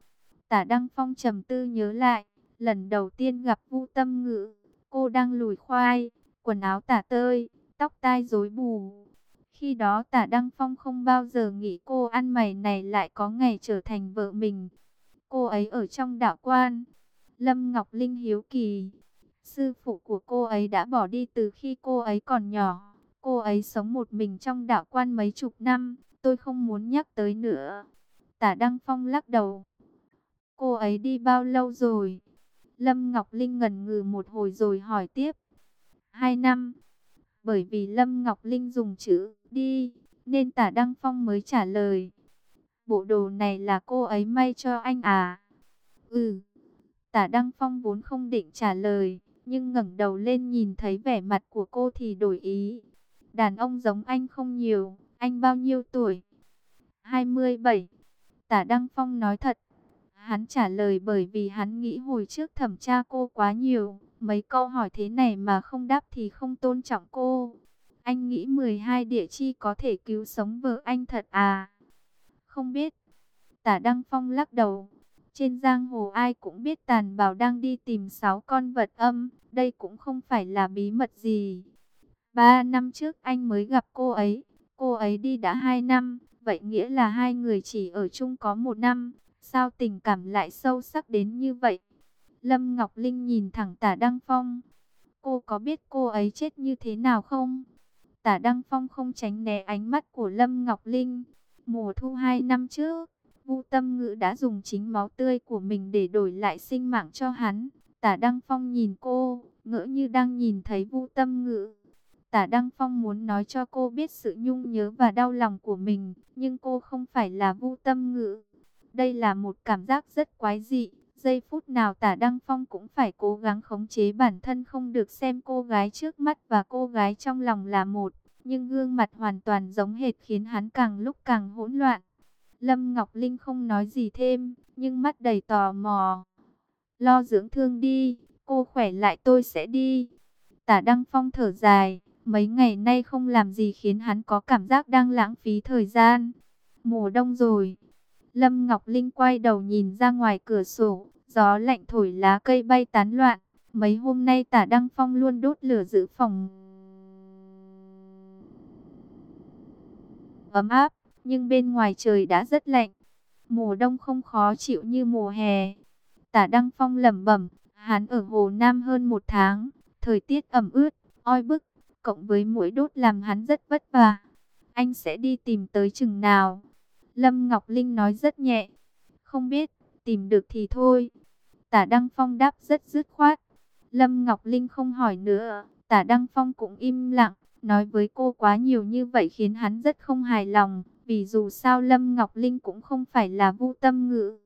Tả Đăng Phong trầm tư nhớ lại, lần đầu tiên gặp Vu Tâm Ngự, cô đang lùi khoai, quần áo tả tơi, tóc tai rối bù. Khi đó tả Đăng Phong không bao giờ nghĩ cô ăn mày này lại có ngày trở thành vợ mình. Cô ấy ở trong đạo quan. Lâm Ngọc Linh hiếu kỳ. Sư phụ của cô ấy đã bỏ đi từ khi cô ấy còn nhỏ. Cô ấy sống một mình trong đạo quan mấy chục năm, tôi không muốn nhắc tới nữa. Tả Đăng Phong lắc đầu. Cô ấy đi bao lâu rồi? Lâm Ngọc Linh ngần ngừ một hồi rồi hỏi tiếp. Hai năm. Bởi vì Lâm Ngọc Linh dùng chữ đi, nên tả Đăng Phong mới trả lời. Bộ đồ này là cô ấy may cho anh à? Ừ. Tả Đăng Phong vốn không định trả lời, nhưng ngẩng đầu lên nhìn thấy vẻ mặt của cô thì đổi ý. Đàn ông giống anh không nhiều, anh bao nhiêu tuổi? 27. Tả Đăng Phong nói thật. Hắn trả lời bởi vì hắn nghĩ hồi trước thẩm tra cô quá nhiều. Mấy câu hỏi thế này mà không đáp thì không tôn trọng cô. Anh nghĩ 12 địa chi có thể cứu sống vợ anh thật à? Không biết. Tả Đăng Phong lắc đầu. Trên giang hồ ai cũng biết Tàn Bảo đang đi tìm sáu con vật âm. Đây cũng không phải là bí mật gì. Ba năm trước anh mới gặp cô ấy. Cô ấy đi đã hai năm. Vậy nghĩa là hai người chỉ ở chung có một năm. Sao tình cảm lại sâu sắc đến như vậy? Lâm Ngọc Linh nhìn thẳng tả Đăng Phong. Cô có biết cô ấy chết như thế nào không? Tả Đăng Phong không tránh né ánh mắt của Lâm Ngọc Linh. Mùa thu hai năm trước, Vu Tâm Ngữ đã dùng chính máu tươi của mình để đổi lại sinh mạng cho hắn. Tả Đăng Phong nhìn cô, ngỡ như đang nhìn thấy Vu Tâm Ngữ. Tả Đăng Phong muốn nói cho cô biết sự nhung nhớ và đau lòng của mình, nhưng cô không phải là Vu Tâm Ngữ. Đây là một cảm giác rất quái dị, giây phút nào Tả Đăng Phong cũng phải cố gắng khống chế bản thân không được xem cô gái trước mắt và cô gái trong lòng là một, nhưng gương mặt hoàn toàn giống hệt khiến hắn càng lúc càng hỗn loạn. Lâm Ngọc Linh không nói gì thêm, nhưng mắt đầy tò mò. Lo dưỡng thương đi, cô khỏe lại tôi sẽ đi. Tả Đăng Phong thở dài, mấy ngày nay không làm gì khiến hắn có cảm giác đang lãng phí thời gian. Mùa đông rồi. Lâm Ngọc Linh quay đầu nhìn ra ngoài cửa sổ, gió lạnh thổi lá cây bay tán loạn. Mấy hôm nay tả Đăng Phong luôn đốt lửa giữ phòng. Ấm áp, nhưng bên ngoài trời đã rất lạnh. Mùa đông không khó chịu như mùa hè. Tả Đăng Phong lẩm bẩm, hắn ở Hồ Nam hơn một tháng, thời tiết ẩm ướt, oi bức, cộng với mũi đốt làm hắn rất vất vả. Anh sẽ đi tìm tới chừng nào? Lâm Ngọc Linh nói rất nhẹ. Không biết, tìm được thì thôi. Tả Đăng Phong đáp rất dứt khoát. Lâm Ngọc Linh không hỏi nữa. Tả Đăng Phong cũng im lặng. Nói với cô quá nhiều như vậy khiến hắn rất không hài lòng. Vì dù sao Lâm Ngọc Linh cũng không phải là vu tâm ngữ.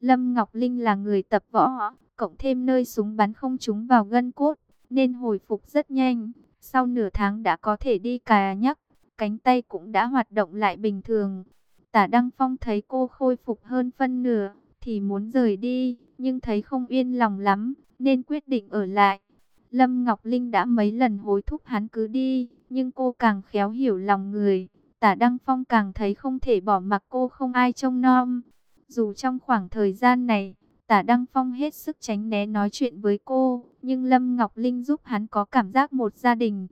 Lâm Ngọc Linh là người tập võ. Cộng thêm nơi súng bắn không trúng vào gân cốt. Nên hồi phục rất nhanh. Sau nửa tháng đã có thể đi cà nhắc. Cánh tay cũng đã hoạt động lại bình thường. Tả Đăng Phong thấy cô khôi phục hơn phân nửa, thì muốn rời đi, nhưng thấy không yên lòng lắm, nên quyết định ở lại. Lâm Ngọc Linh đã mấy lần hối thúc hắn cứ đi, nhưng cô càng khéo hiểu lòng người. Tả Đăng Phong càng thấy không thể bỏ mặc cô không ai trông nom. Dù trong khoảng thời gian này, Tả Đăng Phong hết sức tránh né nói chuyện với cô, nhưng Lâm Ngọc Linh giúp hắn có cảm giác một gia đình.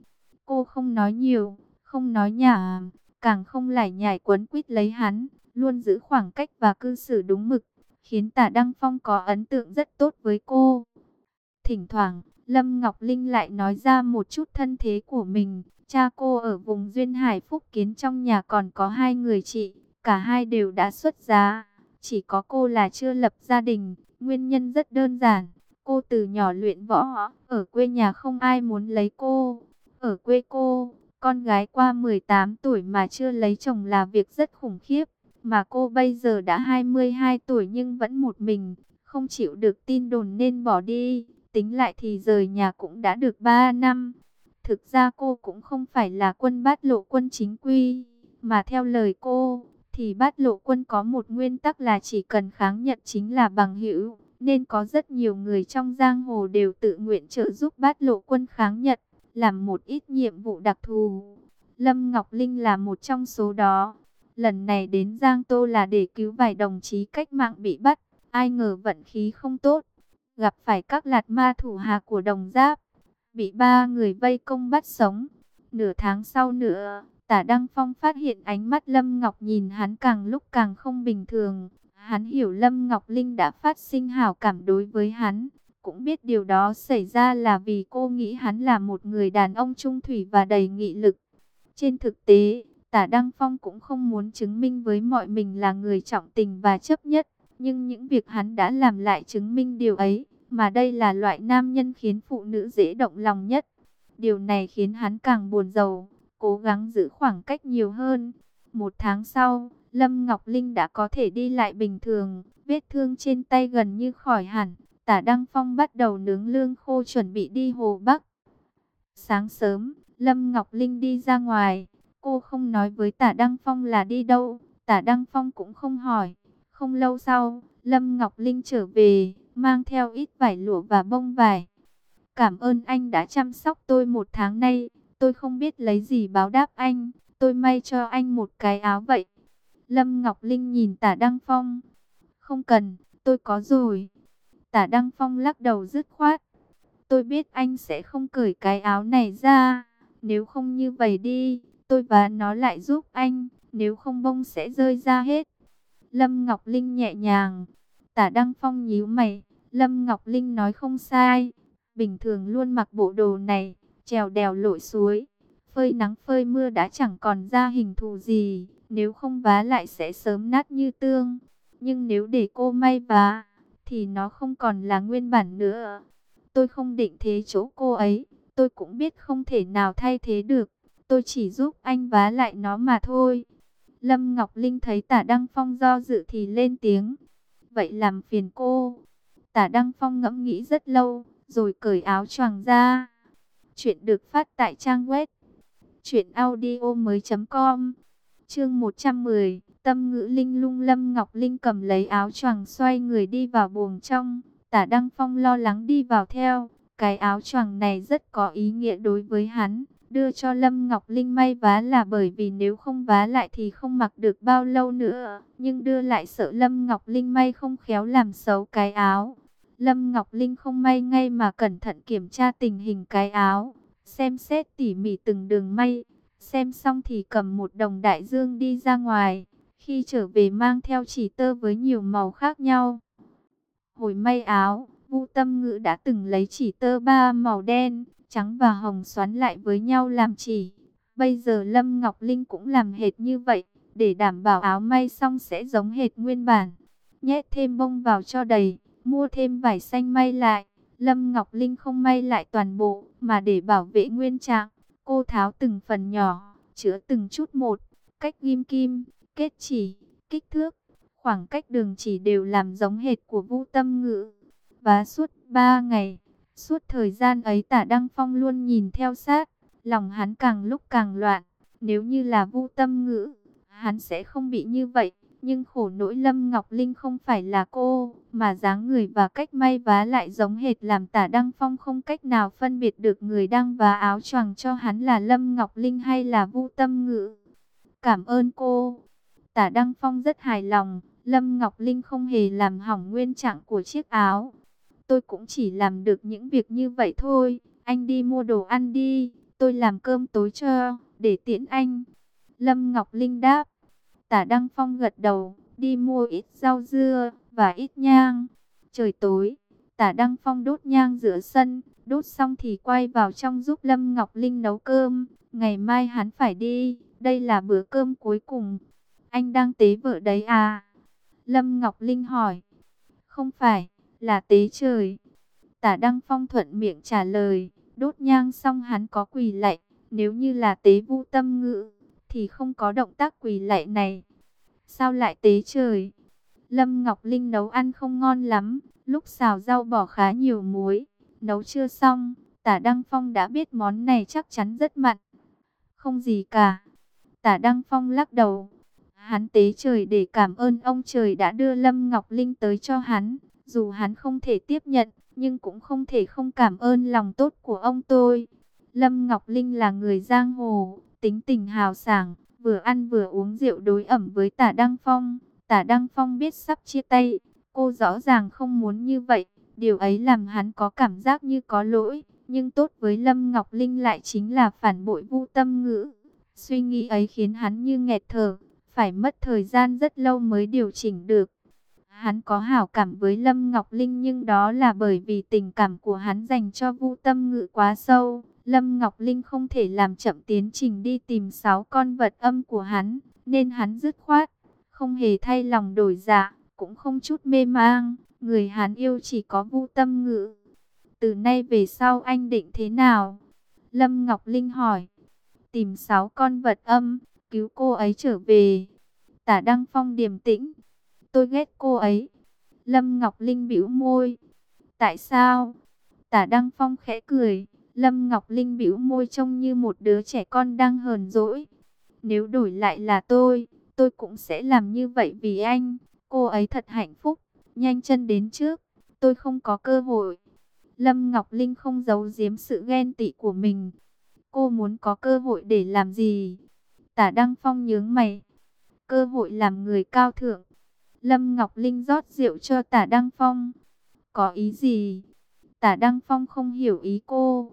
Cô không nói nhiều, không nói nhả, càng không lải nhải quấn quýt lấy hắn, luôn giữ khoảng cách và cư xử đúng mực, khiến Tả Đăng Phong có ấn tượng rất tốt với cô. Thỉnh thoảng, Lâm Ngọc Linh lại nói ra một chút thân thế của mình. Cha cô ở vùng Duyên Hải Phúc Kiến trong nhà còn có hai người chị, cả hai đều đã xuất giá. Chỉ có cô là chưa lập gia đình, nguyên nhân rất đơn giản. Cô từ nhỏ luyện võ, ở quê nhà không ai muốn lấy cô. Ở quê cô, con gái qua 18 tuổi mà chưa lấy chồng là việc rất khủng khiếp. Mà cô bây giờ đã 22 tuổi nhưng vẫn một mình, không chịu được tin đồn nên bỏ đi. Tính lại thì rời nhà cũng đã được 3 năm. Thực ra cô cũng không phải là quân bát lộ quân chính quy, mà theo lời cô, thì bát lộ quân có một nguyên tắc là chỉ cần kháng nhận chính là bằng hữu. Nên có rất nhiều người trong giang hồ đều tự nguyện trợ giúp bát lộ quân kháng nhận làm một ít nhiệm vụ đặc thù. Lâm Ngọc Linh là một trong số đó. Lần này đến Giang Tô là để cứu vài đồng chí cách mạng bị bắt. Ai ngờ vận khí không tốt. Gặp phải các lạt ma thủ hạ của đồng giáp. Bị ba người vây công bắt sống. Nửa tháng sau nữa, tả Đăng Phong phát hiện ánh mắt Lâm Ngọc nhìn hắn càng lúc càng không bình thường. Hắn hiểu Lâm Ngọc Linh đã phát sinh hảo cảm đối với hắn cũng biết điều đó xảy ra là vì cô nghĩ hắn là một người đàn ông trung thủy và đầy nghị lực. Trên thực tế, tả Tả Đăng Phong cũng không muốn chứng minh với mọi mình là người trọng tình và chấp nhất. Nhưng những việc hắn đã làm lại chứng minh điều ấy. Mà đây là loại nam nhân khiến phụ nữ dễ động lòng nhất. Điều này khiến hắn càng buồn rầu, cố gắng giữ khoảng cách nhiều hơn. Một tháng sau, Lâm Ngọc Linh đã có thể đi lại bình thường, vết thương trên tay gần như khỏi hẳn. Tả Đăng Phong bắt đầu nướng lương khô chuẩn bị đi Hồ Bắc. Sáng sớm, Lâm Ngọc Linh đi ra ngoài, cô không nói với Tả Đăng Phong là đi đâu, Tả Đăng Phong cũng không hỏi. Không lâu sau, Lâm Ngọc Linh trở về, mang theo ít vải lụa và bông vải. Cảm ơn anh đã chăm sóc tôi một tháng nay, tôi không biết lấy gì báo đáp anh, tôi may cho anh một cái áo vậy. Lâm Ngọc Linh nhìn tả Đăng Phong. Không cần, tôi có rồi. Tả Đăng Phong lắc đầu dứt khoát. Tôi biết anh sẽ không cởi cái áo này ra. Nếu không như vậy đi, tôi và nó lại giúp anh. Nếu không bông sẽ rơi ra hết. Lâm Ngọc Linh nhẹ nhàng. Tả Đăng Phong nhíu mày. Lâm Ngọc Linh nói không sai. Bình thường luôn mặc bộ đồ này, trèo đèo lội suối. Phơi nắng phơi mưa đã chẳng còn ra hình thù gì. Nếu không vá lại sẽ sớm nát như tương. Nhưng nếu để cô may vá, thì nó không còn là nguyên bản nữa. Tôi không định thế chỗ cô ấy. Tôi cũng biết không thể nào thay thế được. Tôi chỉ giúp anh vá lại nó mà thôi. Lâm Ngọc Linh thấy tả Đăng Phong do dự thì lên tiếng. Vậy làm phiền cô. Tả Đăng Phong ngẫm nghĩ rất lâu, rồi cởi áo choàng ra. Chuyện được phát tại trang web truyệnaudio mới.com Chương 110 Tâm ngữ linh lung lâm Ngọc Linh cầm lấy áo choàng xoay người đi vào buồng trong. Tả Đăng Phong lo lắng đi vào theo. Cái áo choàng này rất có ý nghĩa đối với hắn Đưa cho Lâm Ngọc Linh may vá là bởi vì nếu không vá lại thì không mặc được bao lâu nữa Nhưng đưa lại sợ Lâm Ngọc Linh may không khéo làm xấu cái áo. Lâm Ngọc Linh không may ngay mà cẩn thận kiểm tra tình hình cái áo xem xét tỉ mỉ từng đường may. Xem xong thì cầm một đồng đại dương đi ra ngoài. Khi trở về mang theo chỉ tơ với nhiều màu khác nhau. Hồi may áo, Vu Tâm Ngữ đã từng lấy chỉ tơ ba màu đen, trắng và hồng xoắn lại với nhau làm chỉ. Bây giờ Lâm Ngọc Linh cũng làm hệt như vậy, để đảm bảo áo may xong sẽ giống hệt nguyên bản. Nhét thêm bông vào cho đầy, mua thêm vải xanh may lại. Lâm Ngọc Linh không may lại toàn bộ, mà để bảo vệ nguyên trạng, cô tháo từng phần nhỏ, chữa từng chút một, cách ghim kim, kết chỉ, kích thước, khoảng cách đường chỉ đều làm giống hệt của Vu Tâm Ngữ. Và suốt ba ngày, suốt thời gian ấy Tả Đăng Phong luôn nhìn theo sát, lòng hắn càng lúc càng loạn. Nếu như là Vu Tâm Ngữ, hắn sẽ không bị như vậy. Nhưng khổ nỗi Lâm Ngọc Linh không phải là cô, mà dáng người và cách may vá lại giống hệt làm tả Đăng Phong không cách nào phân biệt được người đang vá áo choàng cho hắn là Lâm Ngọc Linh hay là Vu Tâm Ngữ. Cảm ơn cô. Tả Đăng Phong rất hài lòng, Lâm Ngọc Linh không hề làm hỏng nguyên trạng của chiếc áo. Tôi cũng chỉ làm được những việc như vậy thôi, anh đi mua đồ ăn đi, tôi làm cơm tối cho, để tiễn anh. Lâm Ngọc Linh đáp. Tả Đăng Phong gật đầu, đi mua ít rau dưa và ít nhang. Trời tối, Tả Đăng Phong đốt nhang giữa sân, đốt xong thì quay vào trong giúp Lâm Ngọc Linh nấu cơm. Ngày mai hắn phải đi, đây là bữa cơm cuối cùng. Anh đang tế vợ đấy à? Lâm Ngọc Linh hỏi. Không phải, là tế trời. Tả Đăng Phong thuận miệng trả lời, đốt nhang xong hắn có quỳ lạy, nếu như là tế vu tâm ngữ thì không có động tác quỳ lạy này. Sao lại tế trời? Lâm Ngọc Linh nấu ăn không ngon lắm, lúc xào rau bỏ khá nhiều muối. Nấu chưa xong, tả Đăng Phong đã biết món này chắc chắn rất mặn. Không gì cả. Tả Đăng Phong lắc đầu. Hắn tế trời để cảm ơn ông trời đã đưa Lâm Ngọc Linh tới cho hắn. Dù hắn không thể tiếp nhận, nhưng cũng không thể không cảm ơn lòng tốt của ông tôi. Lâm Ngọc Linh là người giang hồ, tính tình hào sảng, vừa ăn vừa uống rượu đối ẩm với tả Đăng Phong. Tả Đăng Phong biết sắp chia tay, cô rõ ràng không muốn như vậy, điều ấy làm hắn có cảm giác như có lỗi, nhưng tốt với Lâm Ngọc Linh lại chính là phản bội vu tâm ngữ. Suy nghĩ ấy khiến hắn như nghẹt thở, phải mất thời gian rất lâu mới điều chỉnh được. Hắn có hảo cảm với Lâm Ngọc Linh nhưng đó là bởi vì tình cảm của hắn dành cho Vu Tâm Ngữ quá sâu, Lâm Ngọc Linh không thể làm chậm tiến trình đi tìm sáu con vật âm của hắn, nên hắn dứt khoát, không hề thay lòng đổi dạ, cũng không chút mê mang, người hắn yêu chỉ có vu tâm ngữ. Từ nay về sau anh định thế nào? Lâm Ngọc Linh hỏi. Tìm sáu con vật âm, cứu cô ấy trở về. Tả Đăng Phong điềm tĩnh. Tôi ghét cô ấy. Lâm Ngọc Linh bĩu môi. Tại sao? Tả Đăng Phong khẽ cười. Lâm Ngọc Linh bĩu môi trông như một đứa trẻ con đang hờn dỗi. Nếu đổi lại là tôi, tôi cũng sẽ làm như vậy vì anh. Cô ấy thật hạnh phúc, nhanh chân đến trước, tôi không có cơ hội. Lâm Ngọc Linh không giấu giếm sự ghen tị của mình. Cô muốn có cơ hội để làm gì? Tả Đăng Phong nhướng mày. Cơ hội làm người cao thượng. Lâm Ngọc Linh rót rượu cho Tả Đăng Phong. Có ý gì? Tả Đăng Phong không hiểu ý cô.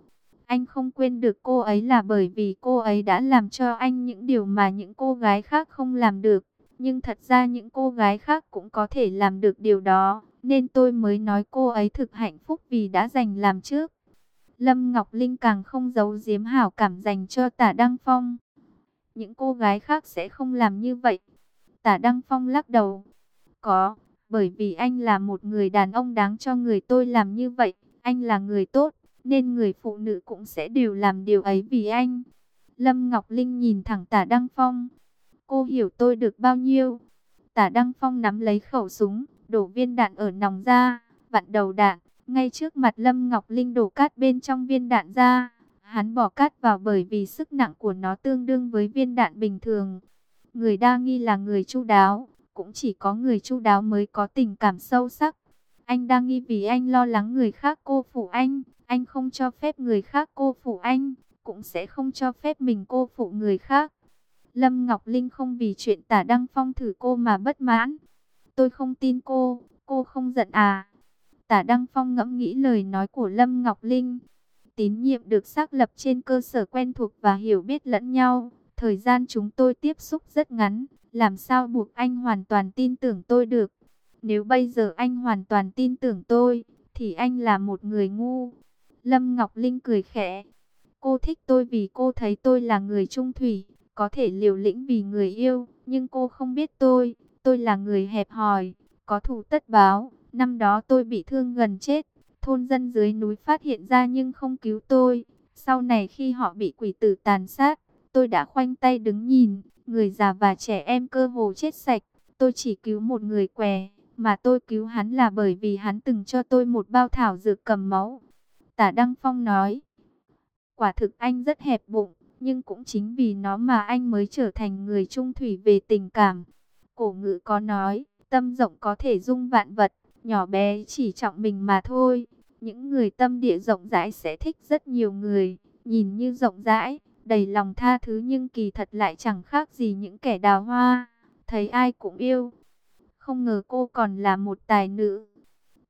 Anh không quên được cô ấy là bởi vì cô ấy đã làm cho anh những điều mà những cô gái khác không làm được. Nhưng thật ra những cô gái khác cũng có thể làm được điều đó. Nên tôi mới nói cô ấy thực hạnh phúc vì đã giành làm trước. Lâm Ngọc Linh càng không giấu giếm hảo cảm dành cho tả Đăng Phong. Những cô gái khác sẽ không làm như vậy. Tả Đăng Phong lắc đầu. Có, bởi vì anh là một người đàn ông đáng cho người tôi làm như vậy. Anh là người tốt, nên người phụ nữ cũng sẽ đều làm điều ấy vì anh. Lâm Ngọc Linh nhìn thẳng tả Đăng Phong. Cô hiểu tôi được bao nhiêu? Tả Đăng Phong nắm lấy khẩu súng, đổ viên đạn ở nòng ra, vặn đầu đạn. Ngay trước mặt Lâm Ngọc Linh đổ cát bên trong viên đạn ra. Hắn bỏ cát vào bởi vì sức nặng của nó tương đương với viên đạn bình thường. Người đa nghi là người chu đáo, cũng chỉ có người chu đáo mới có tình cảm sâu sắc. Anh đa nghi vì anh lo lắng người khác cô phụ anh, anh không cho phép người khác cô phụ anh, cũng sẽ không cho phép mình cô phụ người khác. Lâm Ngọc Linh không vì chuyện tả Đăng Phong thử cô mà bất mãn. Tôi không tin cô, cô không giận à? Tả Đăng Phong ngẫm nghĩ lời nói của Lâm Ngọc Linh. Tín nhiệm được xác lập trên cơ sở quen thuộc và hiểu biết lẫn nhau. Thời gian chúng tôi tiếp xúc rất ngắn, làm sao buộc anh hoàn toàn tin tưởng tôi được. Nếu bây giờ anh hoàn toàn tin tưởng tôi, thì anh là một người ngu. Lâm Ngọc Linh cười khẽ. Cô thích tôi vì cô thấy tôi là người trung thủy, có thể liều lĩnh vì người yêu, nhưng cô không biết tôi, tôi là người hẹp hòi, có thù tất báo. Năm đó tôi bị thương gần chết, thôn dân dưới núi phát hiện ra nhưng không cứu tôi. Sau này khi họ bị quỷ tử tàn sát, tôi đã khoanh tay đứng nhìn, người già và trẻ em cơ hồ chết sạch. Tôi chỉ cứu một người què, mà tôi cứu hắn là bởi vì hắn từng cho tôi một bao thảo dược cầm máu. Tả Đăng Phong nói, quả thực anh rất hẹp bụng, nhưng cũng chính vì nó mà anh mới trở thành người trung thủy về tình cảm. Cổ ngữ có nói, tâm rộng có thể dung vạn vật, nhỏ bé chỉ trọng mình mà thôi. Những người tâm địa rộng rãi sẽ thích rất nhiều người, nhìn như rộng rãi, đầy lòng tha thứ nhưng kỳ thật lại chẳng khác gì những kẻ đào hoa, thấy ai cũng yêu. Không ngờ cô còn là một tài nữ.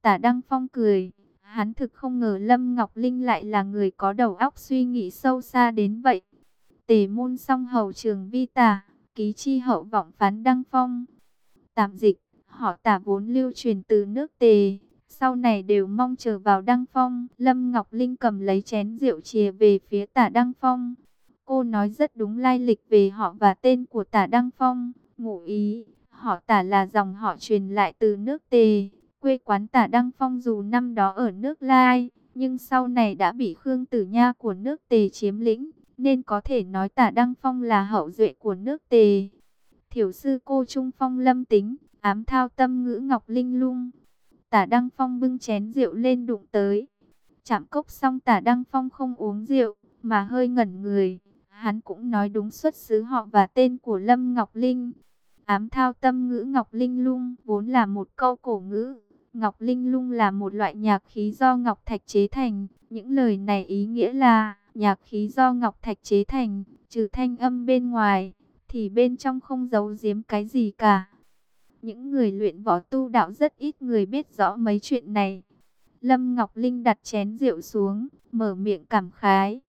Tả Đăng Phong cười, hắn thực không ngờ Lâm Ngọc Linh lại là người có đầu óc suy nghĩ sâu xa đến vậy. Tề môn song hầu trường vi tà ký chi hậu vọng phán Đăng Phong. Tạm dịch Họ tả vốn lưu truyền từ nước tề, sau này đều mong chờ vào Đăng Phong. Lâm Ngọc Linh cầm lấy chén rượu chìa về phía tả Đăng Phong. Cô nói rất đúng lai lịch về họ và tên của tả Đăng Phong. Ngụ ý, họ tả là dòng họ truyền lại từ nước tề. Quê quán tả Đăng Phong dù năm đó ở nước Lai, nhưng sau này đã bị Khương Tử Nha của nước tề chiếm lĩnh. Nên có thể nói tả Đăng Phong là hậu duệ của nước tề. Thiểu sư cô Trung Phong lâm tính, ám thao tâm ngữ ngọc linh lung. Tả Đăng Phong bưng chén rượu lên đụng tới. Chạm cốc xong tả Đăng Phong không uống rượu, mà hơi ngẩn người. Hắn cũng nói đúng xuất xứ họ và tên của Lâm Ngọc Linh. Ám thao tâm ngữ Ngọc Linh lung vốn là một câu cổ ngữ. Ngọc Linh lung là một loại nhạc khí do Ngọc Thạch chế thành. Những lời này ý nghĩa là nhạc khí do Ngọc Thạch chế thành, trừ thanh âm bên ngoài, thì bên trong không giấu giếm cái gì cả. Những người luyện võ tu đạo rất ít người biết rõ mấy chuyện này. Lâm Ngọc Linh đặt chén rượu xuống, mở miệng cảm khái.